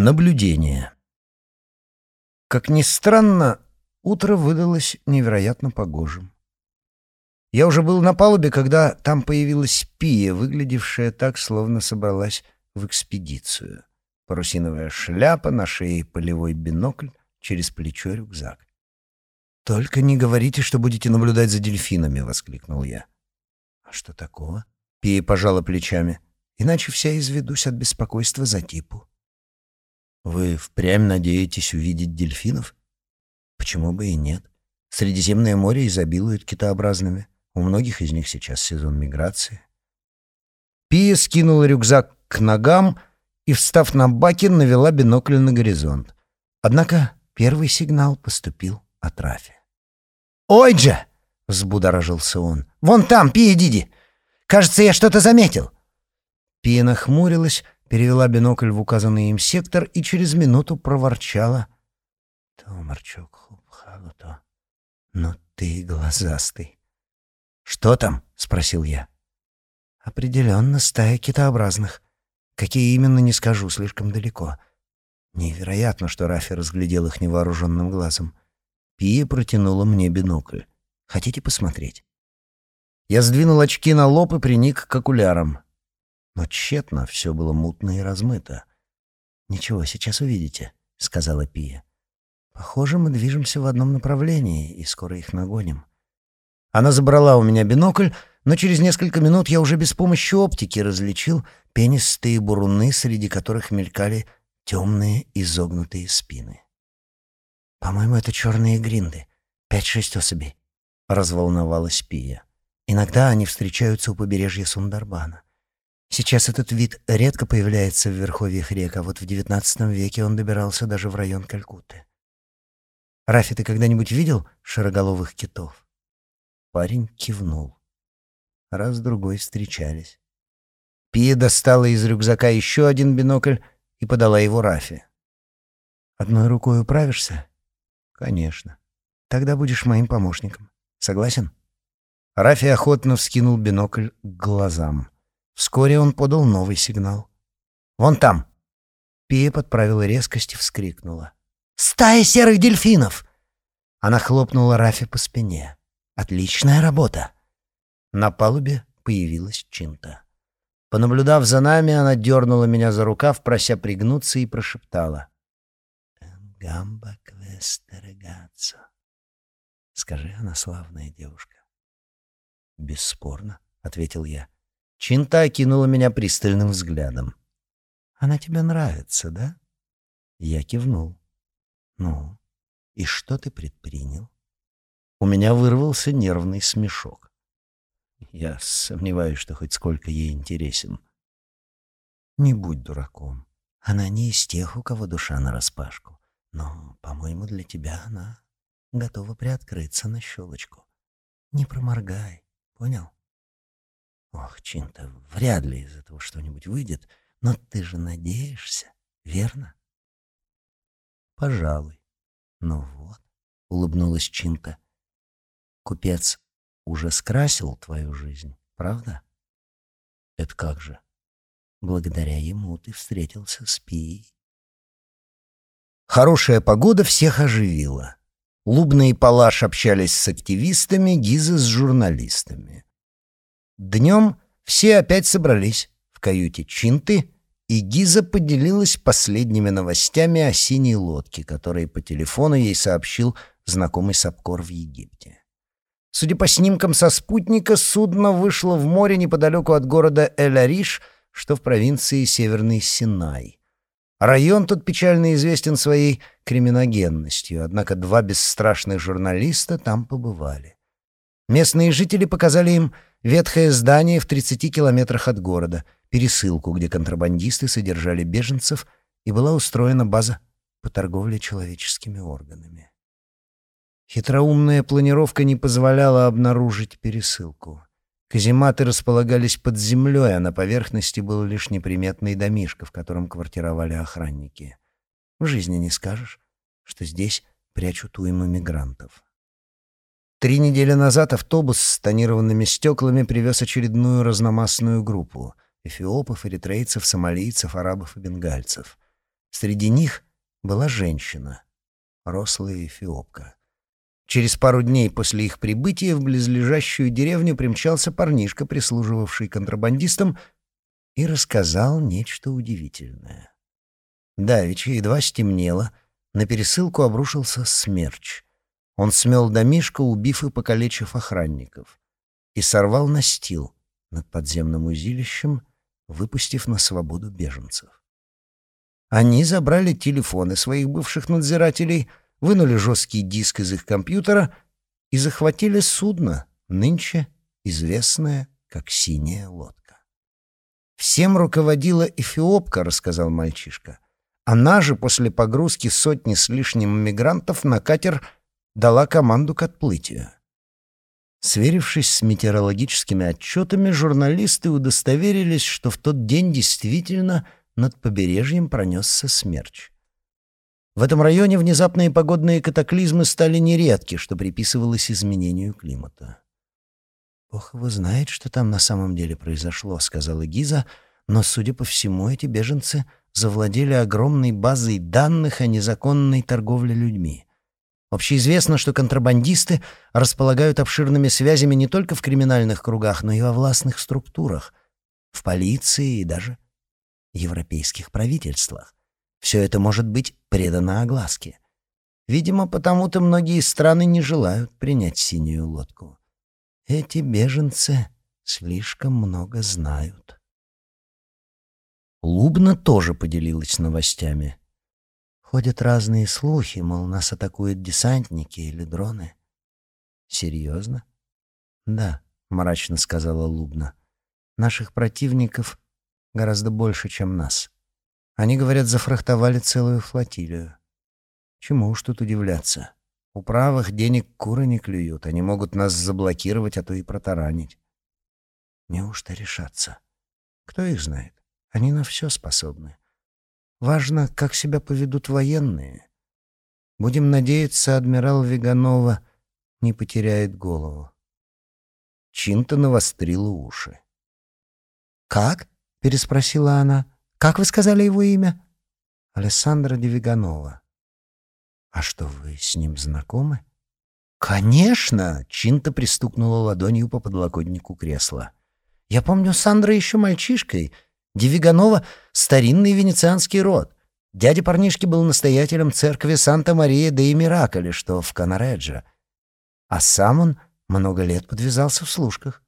Наблюдение. Как ни странно, утро выдалось невероятно погожим. Я уже был на палубе, когда там появилась Пия, выглядевшая так, словно собралась в экспедицию. Парусиновая шляпа, на шее полевой бинокль, через плечо рюкзак. «Только не говорите, что будете наблюдать за дельфинами!» — воскликнул я. «А что такого?» — Пия пожала плечами. «Иначе вся изведусь от беспокойства за типу». Вы впрямь надеетесь увидеть дельфинов? Почему бы и нет? Средиземное море изобилует китообразными. У многих из них сейчас сезон миграции. Пия скинула рюкзак к ногам и, встав на баке, навела бинокль на горизонт. Однако первый сигнал поступил от Рафи. «Ой, Джа!» — взбудоражился он. «Вон там, Пия Диди! Кажется, я что-то заметил!» Пия нахмурилась, перевела бинокль в указанный им сектор и через минуту проворчала. «Томарчук, хубхагуто, ну ты глазастый». «Что там?» — спросил я. «Определенно стая китообразных. Какие именно, не скажу, слишком далеко. Невероятно, что Рафи разглядел их невооруженным глазом. Пия протянула мне бинокль. Хотите посмотреть?» Я сдвинул очки на лоб и приник к окулярам. Но тщетно все было мутно и размыто. «Ничего, сейчас увидите», — сказала Пия. «Похоже, мы движемся в одном направлении, и скоро их нагоним». Она забрала у меня бинокль, но через несколько минут я уже без помощи оптики различил пенистые буруны, среди которых мелькали темные изогнутые спины. «По-моему, это черные гринды. Пять-шесть особей», — разволновалась Пия. «Иногда они встречаются у побережья Сундарбана. Сейчас этот вид редко появляется в верховьях рек, а вот в XIX веке он добирался даже в район Калькутты. «Рафи, ты когда-нибудь видел широголовых китов?» Парень кивнул. Раз-другой встречались. Пия достала из рюкзака еще один бинокль и подала его Рафи. «Одной рукой управишься?» «Конечно. Тогда будешь моим помощником. Согласен?» Рафи охотно вскинул бинокль к глазам. Вскоре он подал новый сигнал. «Вон там!» Пия подправила резкость и вскрикнула. «Стая серых дельфинов!» Она хлопнула Рафи по спине. «Отличная работа!» На палубе появилась Чинта. Понаблюдав за нами, она дернула меня за рукав, прося пригнуться, и прошептала. «Гамба квестерегацо». Скажи, она славная девушка. «Бесспорно», — ответил я. Чинта окинула меня пристальным взглядом. «Она тебе нравится, да?» Я кивнул. «Ну, и что ты предпринял?» У меня вырвался нервный смешок. Я сомневаюсь, что хоть сколько ей интересен. «Не будь дураком. Она не из тех, у кого душа нараспашку. Но, по-моему, для тебя она готова приоткрыться на щелочку. Не проморгай, понял?» Ох, Чинта, вряд ли из этого что-нибудь выйдет, но ты же надеешься, верно? Пожалуй. Ну вот, улыбнулась Чинта. Купец уже скрасил твою жизнь, правда? Это как же? Благодаря ему ты встретился с Пией. Хорошая погода всех оживила. Лубна и Палаш общались с активистами, Гиза с журналистами. Днем все опять собрались в каюте Чинты, и Гиза поделилась последними новостями о синей лодке, которые по телефону ей сообщил знакомый Сапкор в Египте. Судя по снимкам со спутника, судно вышло в море неподалеку от города Эль-Ариш, что в провинции Северный Синай. Район тут печально известен своей криминогенностью, однако два бесстрашных журналиста там побывали. Местные жители показали им ветхое здание в 30 километрах от города, пересылку, где контрабандисты содержали беженцев, и была устроена база по торговле человеческими органами. Хитроумная планировка не позволяла обнаружить пересылку. Казематы располагались под землей, а на поверхности был лишь неприметный домишко, в котором квартировали охранники. В жизни не скажешь, что здесь прячут уйму мигрантов. Три недели назад автобус с тонированными стеклами привез очередную разномастную группу — эфиопов, эритрейцев, сомалийцев, арабов и бенгальцев. Среди них была женщина, рослая эфиопка. Через пару дней после их прибытия в близлежащую деревню примчался парнишка, прислуживавший контрабандистам, и рассказал нечто удивительное. Давеча едва стемнело, на пересылку обрушился смерч. Он смел домишко, убив и покалечив охранников, и сорвал настил над подземным узилищем, выпустив на свободу беженцев. Они забрали телефоны своих бывших надзирателей, вынули жесткий диск из их компьютера и захватили судно, нынче известное как «Синяя лодка». «Всем руководила эфиопка», — рассказал мальчишка. Она же после погрузки сотни с лишним мигрантов на катер дала команду к отплытию. Сверившись с метеорологическими отчетами, журналисты удостоверились, что в тот день действительно над побережьем пронесся смерч. В этом районе внезапные погодные катаклизмы стали нередки, что приписывалось изменению климата. «Бог его знает, что там на самом деле произошло», — сказала Гиза, «но, судя по всему, эти беженцы завладели огромной базой данных о незаконной торговле людьми. Общеизвестно, что контрабандисты располагают обширными связями не только в криминальных кругах, но и во властных структурах, в полиции и даже европейских правительствах. Все это может быть предано огласке. Видимо, потому-то многие страны не желают принять синюю лодку. Эти беженцы слишком много знают. Лубна тоже поделилась новостями. Ходят разные слухи, мол, нас атакуют десантники или дроны. Серьезно? Да, мрачно сказала Лубна. Наших противников гораздо больше, чем нас. Они, говорят, зафрахтовали целую флотилию. Чему уж тут удивляться? У правых денег куры не клюют, они могут нас заблокировать, а то и протаранить. Неужто решаться? Кто их знает? Они на все способны. Важно, как себя поведут военные. Будем надеяться, адмирал Веганова не потеряет голову. Чинта навострила уши. «Как?» — переспросила она. «Как вы сказали его имя?» «Алессандро де Веганова». «А что, вы с ним знакомы?» «Конечно!» — Чинта пристукнула ладонью по подлокотнику кресла. «Я помню Сандра еще мальчишкой — Дивиганова — старинный венецианский род. Дядя парнишки был настоятелем церкви Санта-Мария де Мираколе, что в Канареджо. А сам он много лет подвязался в служках.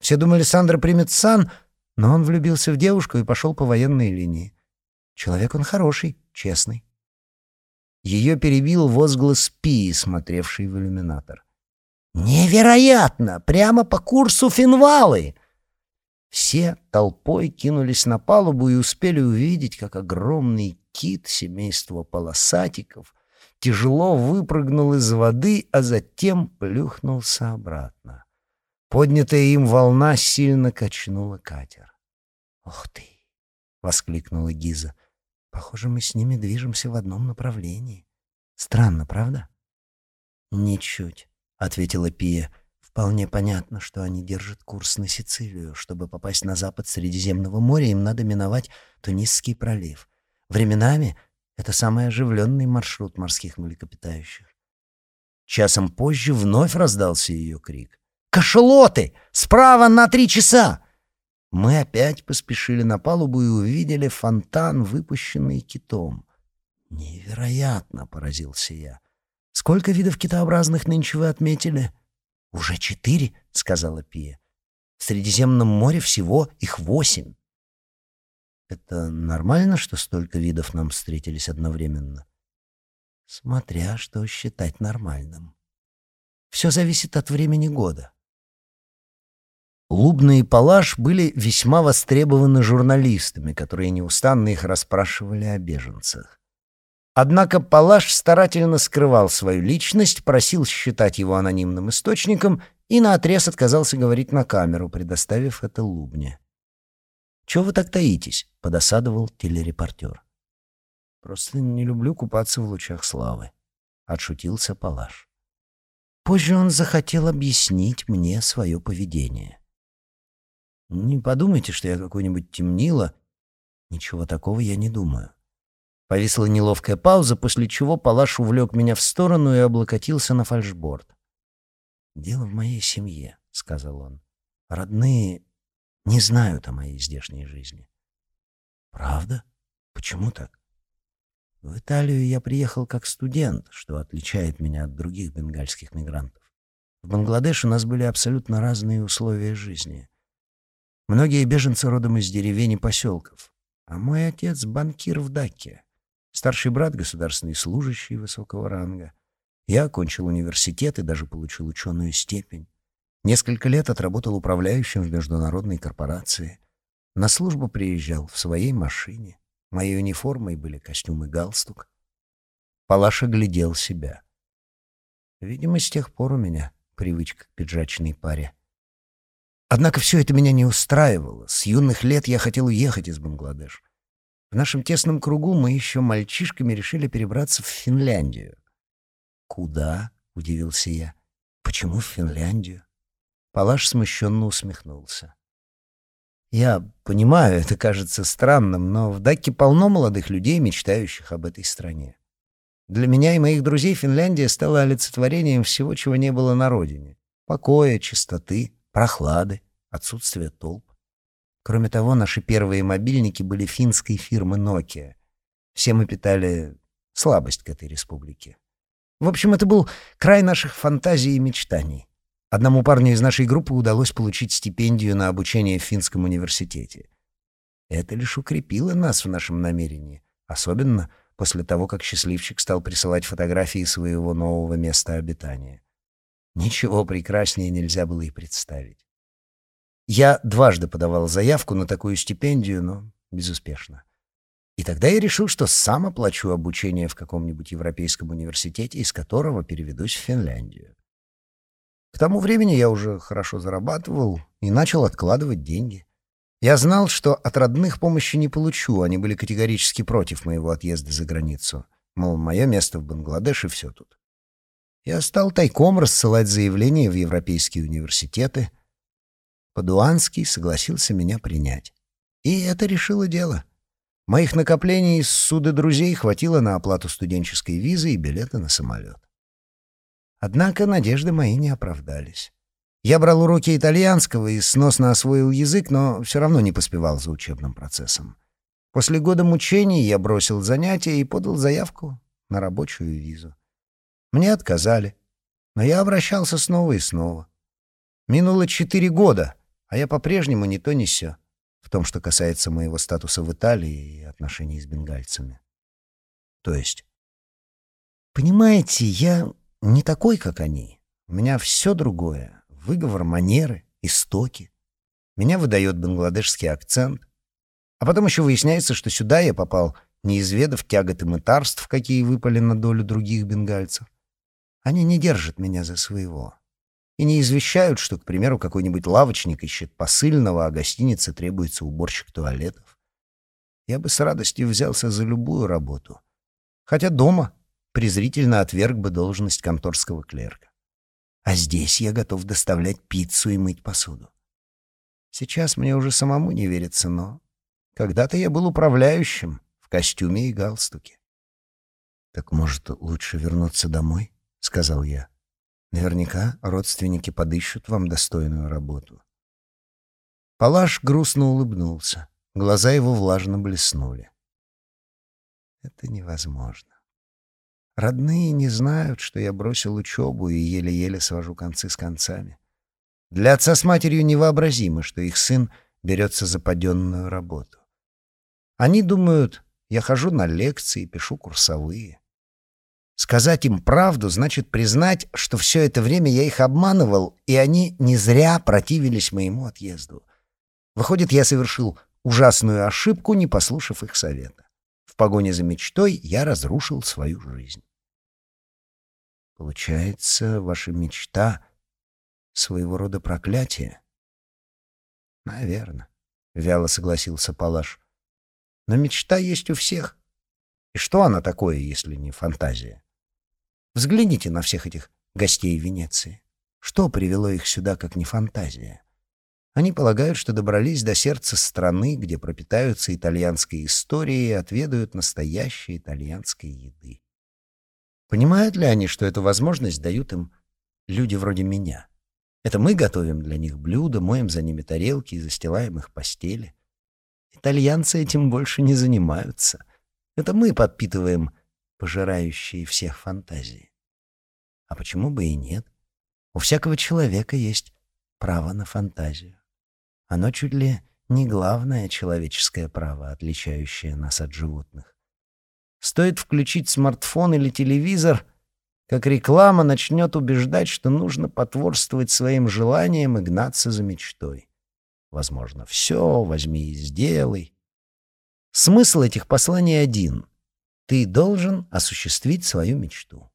Все думали, Сандра примет сан, но он влюбился в девушку и пошел по военной линии. Человек он хороший, честный. Ее перебил возглас Пии, смотревший в иллюминатор. «Невероятно! Прямо по курсу Финвалы!» Все толпой кинулись на палубу и успели увидеть, как огромный кит семейства полосатиков тяжело выпрыгнул из воды, а затем плюхнулся обратно. Поднятая им волна сильно качнула катер. «Ух ты!» — воскликнула Гиза. «Похоже, мы с ними движемся в одном направлении. Странно, правда?» «Ничуть», — ответила Пия. Вполне понятно, что они держат курс на Сицилию. Чтобы попасть на запад Средиземного моря, им надо миновать Тунисский пролив. Временами это самый оживленный маршрут морских млекопитающих. Часом позже вновь раздался ее крик. «Кашелоты! Справа на три часа!» Мы опять поспешили на палубу и увидели фонтан, выпущенный китом. «Невероятно!» — поразился я. «Сколько видов китообразных нынче вы отметили?» «Уже четыре?» — сказала Пия. «В Средиземном море всего их восемь». «Это нормально, что столько видов нам встретились одновременно?» «Смотря что считать нормальным. Все зависит от времени года». Лубна и Палаш были весьма востребованы журналистами, которые неустанно их расспрашивали о беженцах. Однако Палаш старательно скрывал свою личность, просил считать его анонимным источником и наотрез отказался говорить на камеру, предоставив это Лубне. «Чего вы так таитесь?» — подосадовал телерепортер. «Просто не люблю купаться в лучах славы», — отшутился Палаш. Позже он захотел объяснить мне свое поведение. «Не подумайте, что я какой-нибудь темнило. Ничего такого я не думаю. Повисла неловкая пауза, после чего Палаш увлек меня в сторону и облокотился на фальшборд. «Дело в моей семье», — сказал он. «Родные не знают о моей здешней жизни». «Правда? Почему так?» «В Италию я приехал как студент, что отличает меня от других бенгальских мигрантов. В Бангладеш у нас были абсолютно разные условия жизни. Многие беженцы родом из деревень и поселков, а мой отец — банкир в Даке, старший брат — государственный служащий высокого ранга. Я окончил университет и даже получил ученую степень. Несколько лет отработал управляющим в международной корпорации. На службу приезжал в своей машине. Моей униформой были костюм и галстук. Палаша глядел себя. Видимо, с тех пор у меня привычка к пиджачной паре. Однако все это меня не устраивало. С юных лет я хотел уехать из Бангладеш. В нашем тесном кругу мы еще мальчишками решили перебраться в Финляндию. «Куда?» — удивился я. «Почему в Финляндию?» Палаш смущенно усмехнулся. «Я понимаю, это кажется странным, но в Даке полно молодых людей, мечтающих об этой стране. Для меня и моих друзей Финляндия стала олицетворением всего, чего не было на родине. Покоя, чистоты, прохлады, отсутствия толп. Кроме того, наши первые мобильники были финской фирмы Nokia. Все мы питали слабость к этой республике. В общем, это был край наших фантазий и мечтаний. Одному парню из нашей группы удалось получить стипендию на обучение в финском университете. Это лишь укрепило нас в нашем намерении, особенно — после того, как счастливчик стал присылать фотографии своего нового места обитания. Ничего прекраснее нельзя было и представить. Я дважды подавал заявку на такую стипендию, но безуспешно. И тогда я решил, что сам оплачу обучение в каком-нибудь европейском университете, из которого переведусь в Финляндию. К тому времени я уже хорошо зарабатывал и начал откладывать деньги. Я знал, что от родных помощи не получу, они были категорически против моего отъезда за границу. Мол, мое место в Бангладеш и все тут. Я стал тайком рассылать заявления в европейские университеты. Падуанский согласился меня принять. И это решило дело. Моих накоплений из суды друзей хватило на оплату студенческой визы и билета на самолет. Однако надежды мои не оправдались. Я брал уроки итальянского и сносно освоил язык, но все равно не поспевал за учебным процессом. После года мучений я бросил занятия и подал заявку на рабочую визу. Мне отказали, но я обращался снова и снова. Минуло четыре года, а я по-прежнему не то ни сё в том, что касается моего статуса в Италии и отношений с бенгальцами. То есть... Понимаете, я не такой, как они. У меня все другое выговор, манеры, истоки. Меня выдает бангладешский акцент. А потом еще выясняется, что сюда я попал, не изведав тягот и мытарств, какие выпали на долю других бенгальцев. Они не держат меня за своего. И не извещают, что, к примеру, какой-нибудь лавочник ищет посыльного, а гостинице требуется уборщик туалетов. Я бы с радостью взялся за любую работу. Хотя дома презрительно отверг бы должность конторского клерка. А здесь я готов доставлять пиццу и мыть посуду. Сейчас мне уже самому не верится, но когда-то я был управляющим в костюме и галстуке. «Так, может, лучше вернуться домой?» — сказал я. «Наверняка родственники подыщут вам достойную работу». Палаш грустно улыбнулся. Глаза его влажно блеснули. «Это невозможно. Родные не знают, что я бросил учебу и еле-еле свожу концы с концами. Для отца с матерью невообразимо, что их сын берется за паденную работу. Они думают, я хожу на лекции, пишу курсовые. Сказать им правду значит признать, что все это время я их обманывал, и они не зря противились моему отъезду. Выходит, я совершил ужасную ошибку, не послушав их совета. В погоне за мечтой я разрушил свою жизнь. Получается, ваша мечта — своего рода проклятие? Наверное, — вяло согласился Палаш. Но мечта есть у всех. И что она такое, если не фантазия? Взгляните на всех этих гостей Венеции. Что привело их сюда, как не фантазия? Они полагают, что добрались до сердца страны, где пропитаются итальянской историей и отведают настоящей итальянской еды. Понимают ли они, что эту возможность дают им люди вроде меня? Это мы готовим для них блюда, моем за ними тарелки и застилаем их постели. Итальянцы этим больше не занимаются. Это мы подпитываем пожирающие всех фантазии. А почему бы и нет? У всякого человека есть право на фантазию. Оно чуть ли не главное человеческое право, отличающее нас от животных. Стоит включить смартфон или телевизор, как реклама начнет убеждать, что нужно потворствовать своим желаниям и гнаться за мечтой. Возможно, все, возьми и сделай. Смысл этих посланий один. Ты должен осуществить свою мечту.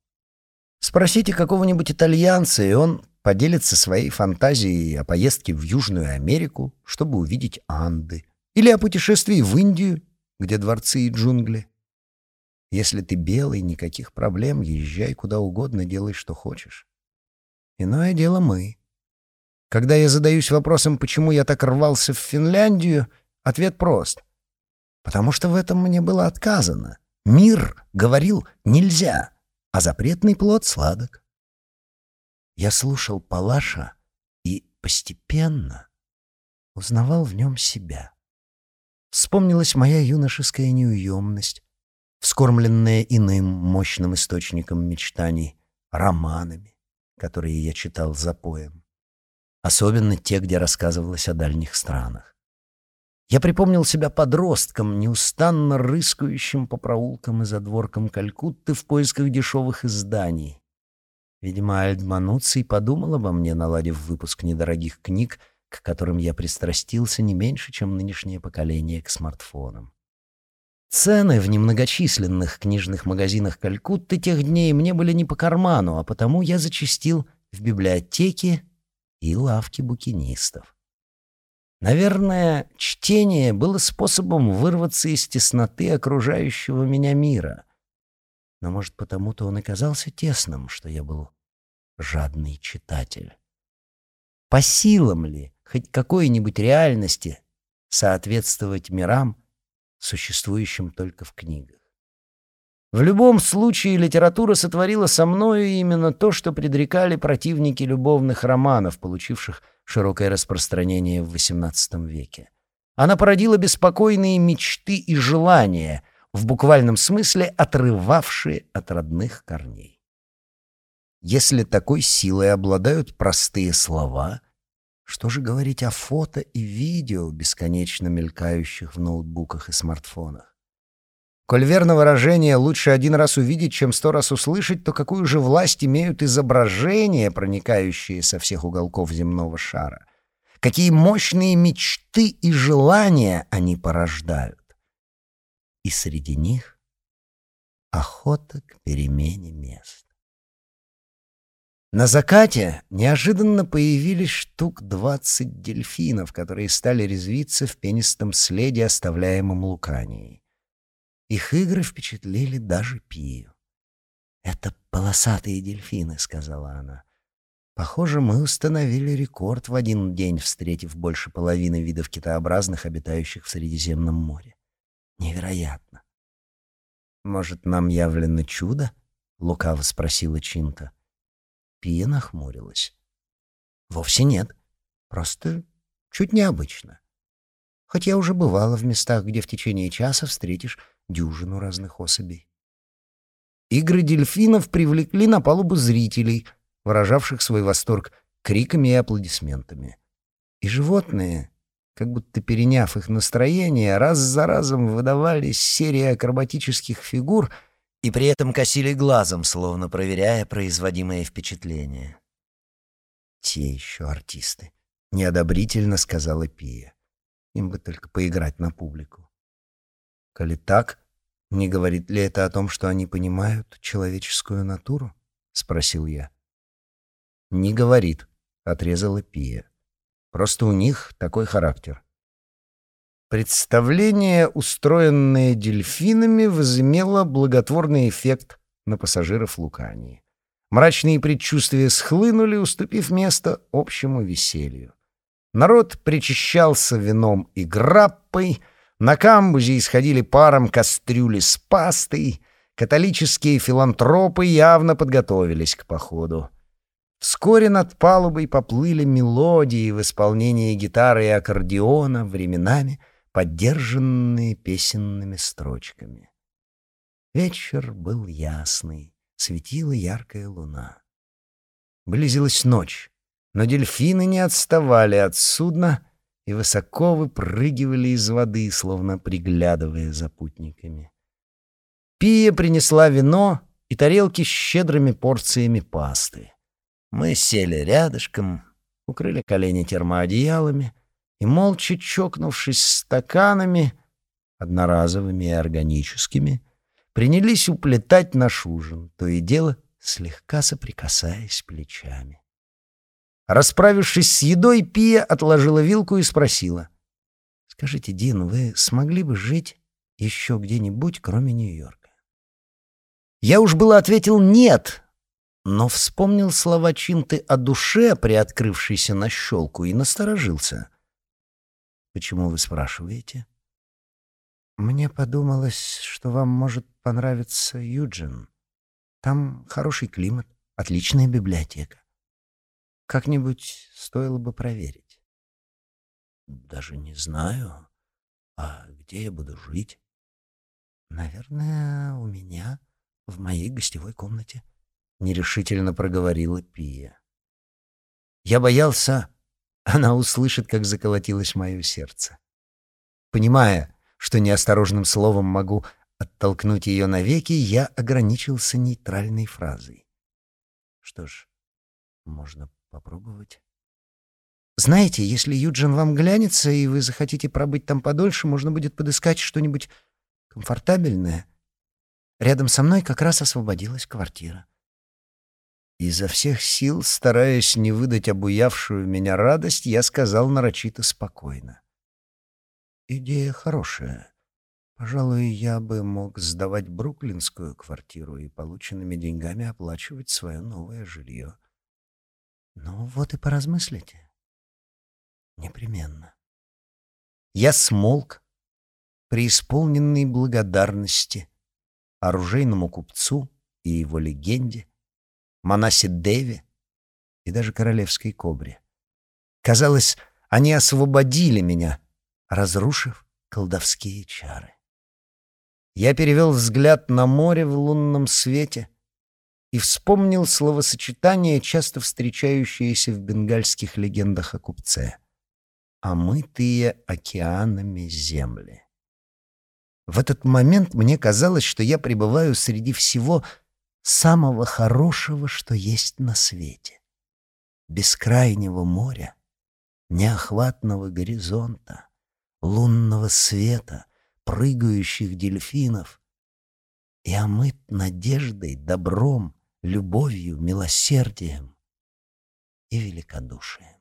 Спросите какого-нибудь итальянца, и он поделится своей фантазией о поездке в Южную Америку, чтобы увидеть Анды, или о путешествии в Индию, где дворцы и джунгли. Если ты белый, никаких проблем, езжай куда угодно, делай, что хочешь. Иное дело мы. Когда я задаюсь вопросом, почему я так рвался в Финляндию, ответ прост. Потому что в этом мне было отказано. Мир говорил «нельзя», а запретный плод сладок. Я слушал Палаша и постепенно узнавал в нем себя. Вспомнилась моя юношеская неуемность, вскормленная иным мощным источником мечтаний, романами, которые я читал за поем. Особенно те, где рассказывалось о дальних странах. Я припомнил себя подростком, неустанно рыскающим по проулкам и задворкам Калькутты в поисках дешевых изданий. Видимо, Альдмануций подумал обо мне, наладив выпуск недорогих книг, к которым я пристрастился не меньше, чем нынешнее поколение к смартфонам. Цены в немногочисленных книжных магазинах Калькутты тех дней мне были не по карману, а потому я зачастил в библиотеки и лавки букинистов. Наверное, чтение было способом вырваться из тесноты окружающего меня мира. Но, может, потому-то он и казался тесным, что я был жадный читатель. По силам ли хоть какой-нибудь реальности соответствовать мирам, существующим только в книгах? В любом случае литература сотворила со мною именно то, что предрекали противники любовных романов, получивших широкое распространение в XVIII веке. Она породила беспокойные мечты и желания, в буквальном смысле отрывавшие от родных корней. Если такой силой обладают простые слова, что же говорить о фото и видео, бесконечно мелькающих в ноутбуках и смартфонах? Коль верно выражение «лучше один раз увидеть, чем сто раз услышать», то какую же власть имеют изображения, проникающие со всех уголков земного шара? Какие мощные мечты и желания они порождают? И среди них охота к перемене мест. На закате неожиданно появились штук двадцать дельфинов, которые стали резвиться в пенистом следе, оставляемом Луканией. Их игры впечатлили даже Пию. «Это полосатые дельфины», — сказала она. «Похоже, мы установили рекорд в один день, встретив больше половины видов китообразных, обитающих в Средиземном море. Невероятно!» «Может, нам явлено чудо?» — лукаво спросила Чинта. Пия нахмурилась. «Вовсе нет. Просто чуть необычно. Хоть я уже бывала в местах, где в течение часа встретишь дюжину разных особей. Игры дельфинов привлекли на палубу зрителей, выражавших свой восторг криками и аплодисментами. И животные, как будто переняв их настроение, раз за разом выдавали серии акробатических фигур и при этом косили глазом, словно проверяя производимое впечатление. «Те еще артисты», — неодобрительно сказала Пия. «Им бы только поиграть на публику». Коли так, не говорит ли это о том, что они понимают человеческую натуру? Спросил я. Не говорит, отрезала Пия. Просто у них такой характер. Представление, устроенное дельфинами, возымело благотворный эффект на пассажиров Лукании. Мрачные предчувствия схлынули, уступив место общему веселью. Народ причащался вином и граппой, на камбузе исходили паром кастрюли с пастой, католические филантропы явно подготовились к походу. Вскоре над палубой поплыли мелодии в исполнении гитары и аккордеона, временами поддержанные песенными строчками. Вечер был ясный, светила яркая луна. Близилась ночь, но дельфины не отставали от судна и высоко выпрыгивали из воды, словно приглядывая за путниками. Пия принесла вино и тарелки с щедрыми порциями пасты. Мы сели рядышком, укрыли колени термоодеялами и, молча чокнувшись стаканами, одноразовыми и органическими, принялись уплетать наш ужин, то и дело слегка соприкасаясь плечами. Расправившись с едой, Пия отложила вилку и спросила. «Скажите, Дин, вы смогли бы жить еще где-нибудь, кроме Нью-Йорка?» Я уж было ответил «нет», но вспомнил слова Чинты о душе, приоткрывшейся на щелку, и насторожился. «Почему вы спрашиваете?» «Мне подумалось, что вам может понравиться Юджин. Там хороший климат, отличная библиотека. Как-нибудь стоило бы проверить». «Даже не знаю. А где я буду жить?» «Наверное, у меня, в моей гостевой комнате». — нерешительно проговорила Пия. Я боялся, она услышит, как заколотилось мое сердце. Понимая, что неосторожным словом могу оттолкнуть ее навеки, я ограничился нейтральной фразой. Что ж, можно попробовать. Знаете, если Юджин вам глянется, и вы захотите пробыть там подольше, можно будет подыскать что-нибудь комфортабельное. Рядом со мной как раз освободилась квартира. Изо всех сил, стараясь не выдать обуявшую меня радость, я сказал нарочито спокойно. «Идея хорошая. Пожалуй, я бы мог сдавать бруклинскую квартиру и полученными деньгами оплачивать свое новое жилье. Ну вот и поразмыслите. Непременно». Я смолк, преисполненный благодарности оружейному купцу и его легенде, Манасе Деви и даже королевской кобре. Казалось, они освободили меня, разрушив колдовские чары. Я перевел взгляд на море в лунном свете и вспомнил словосочетание, часто встречающееся в бенгальских легендах о купце — «омытые океанами земли». В этот момент мне казалось, что я пребываю среди всего самого хорошего, что есть на свете. Бескрайнего моря, неохватного горизонта, лунного света, прыгающих дельфинов и омыт надеждой, добром, любовью, милосердием и великодушием.